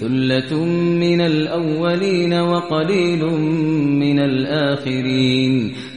ثلة من الأولين وقليل من الآخرين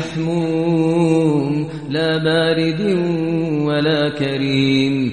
يحموم لا بارد ولا كريم.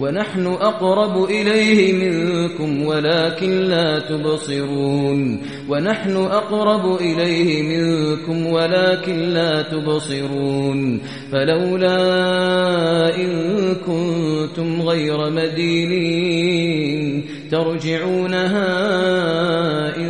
ونحن أقرب إليه منكم ولكن لا تبصرون. ونحن أقرب إليه منكم ولكن لا تبصرون. فلولا إن كنتم غير مدينين ترجعونها إن